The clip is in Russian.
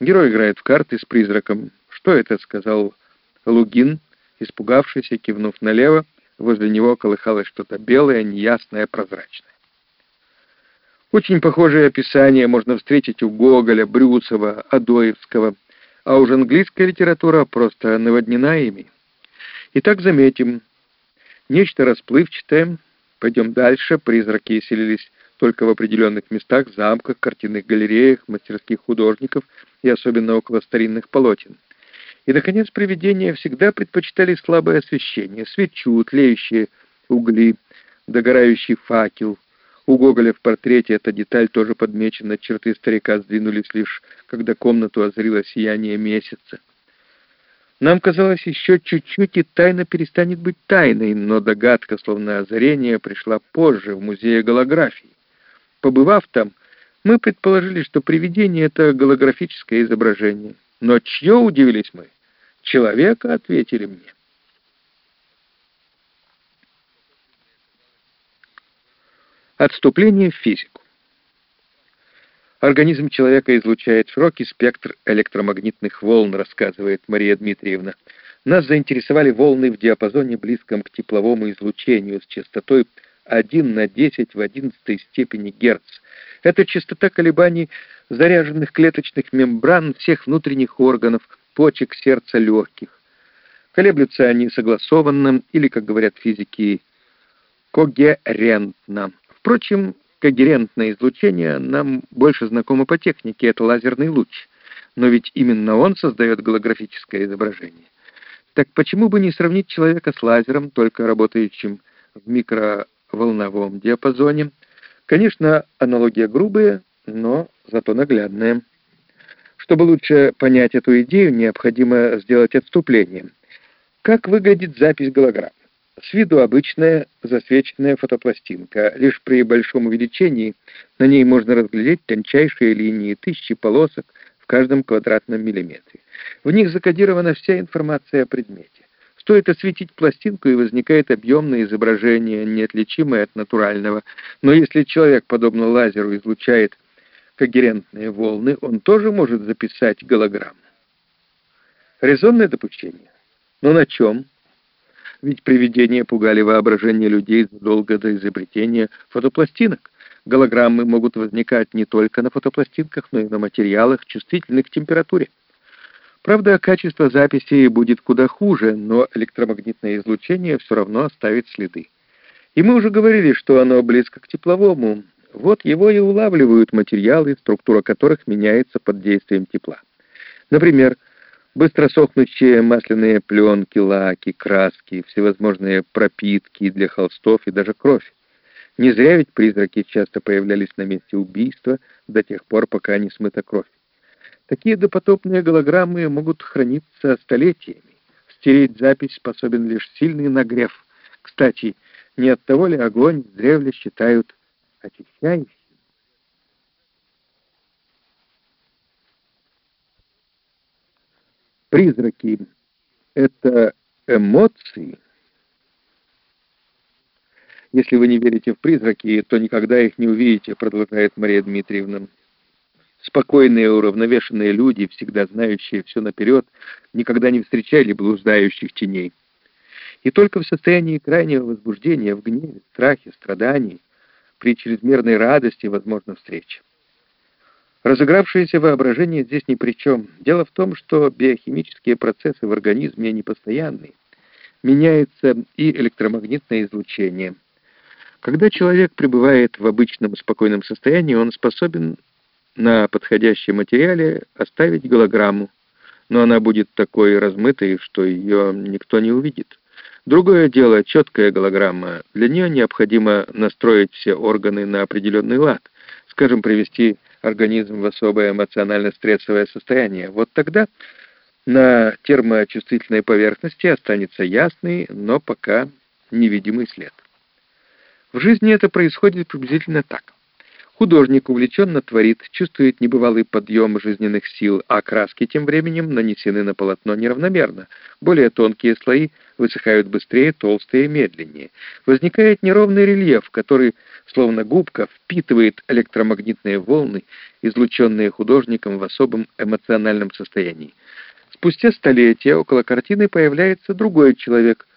Герой играет в карты с призраком. «Что это?» — сказал Лугин, испугавшийся, кивнув налево. Возле него колыхалось что-то белое, неясное, прозрачное. Очень похожие описания можно встретить у Гоголя, Брюсова, Адоевского, а уж английская литература просто наводнена ими. Итак, заметим, нечто расплывчатое. Пойдем дальше. Призраки селились только в определенных местах, замках, картинных галереях, мастерских художников и особенно около старинных полотен. И, наконец, привидения всегда предпочитали слабое освещение, свечу, тлеющие угли, догорающий факел. У Гоголя в портрете эта деталь тоже подмечена, черты старика сдвинулись лишь, когда комнату озарило сияние месяца. Нам казалось, еще чуть-чуть и тайна перестанет быть тайной, но догадка, словно озарение, пришла позже, в музее голографии. Побывав там, мы предположили, что привидение — это голографическое изображение. Но чье, удивились мы? Человека, ответили мне. Отступление в физику. Организм человека излучает широкий спектр электромагнитных волн, рассказывает Мария Дмитриевна. Нас заинтересовали волны в диапазоне, близком к тепловому излучению, с частотой 1 на 10 в 11 степени Герц. Это частота колебаний заряженных клеточных мембран всех внутренних органов, почек, сердца, легких. Колеблются они согласованно или, как говорят физики, когерентно. Впрочем, когерентное излучение нам больше знакомо по технике, это лазерный луч. Но ведь именно он создает голографическое изображение. Так почему бы не сравнить человека с лазером, только работающим в микроволновом диапазоне, Конечно, аналогия грубая, но зато наглядная. Чтобы лучше понять эту идею, необходимо сделать отступление. Как выглядит запись голограмм? С виду обычная засвеченная фотопластинка. Лишь при большом увеличении на ней можно разглядеть тончайшие линии, тысячи полосок в каждом квадратном миллиметре. В них закодирована вся информация о предмете. Стоит осветить пластинку, и возникает объемное изображение, неотличимое от натурального. Но если человек, подобно лазеру, излучает когерентные волны, он тоже может записать голограмму. Резонное допущение. Но на чем? Ведь привидения пугали воображение людей задолго до изобретения фотопластинок. Голограммы могут возникать не только на фотопластинках, но и на материалах, чувствительных к температуре. Правда, качество записи будет куда хуже, но электромагнитное излучение все равно оставит следы. И мы уже говорили, что оно близко к тепловому. Вот его и улавливают материалы, структура которых меняется под действием тепла. Например, быстро сохнущие масляные пленки, лаки, краски, всевозможные пропитки для холстов и даже кровь. Не зря ведь призраки часто появлялись на месте убийства до тех пор, пока не смыта кровь. Такие допотопные голограммы могут храниться столетиями. Стереть запись способен лишь сильный нагрев. Кстати, не от того ли огонь древле считают очищающим? Призраки — это эмоции. Если вы не верите в призраки, то никогда их не увидите, продолжает Мария Дмитриевна. Спокойные, уравновешенные люди, всегда знающие все наперед, никогда не встречали блуждающих теней. И только в состоянии крайнего возбуждения, в гневе, страхе, страдании, при чрезмерной радости возможна встреча. Разыгравшееся воображение здесь ни при чем. Дело в том, что биохимические процессы в организме непостоянны. Меняется и электромагнитное излучение. Когда человек пребывает в обычном спокойном состоянии, он способен на подходящем материале оставить голограмму, но она будет такой размытой, что ее никто не увидит. Другое дело — четкая голограмма. Для нее необходимо настроить все органы на определенный лад, скажем, привести организм в особое эмоционально-стрессовое состояние. Вот тогда на термочувствительной поверхности останется ясный, но пока невидимый след. В жизни это происходит приблизительно так. Художник увлеченно творит, чувствует небывалый подъем жизненных сил, а краски тем временем нанесены на полотно неравномерно. Более тонкие слои высыхают быстрее, толстые медленнее. Возникает неровный рельеф, который, словно губка, впитывает электромагнитные волны, излученные художником в особом эмоциональном состоянии. Спустя столетия около картины появляется другой человек –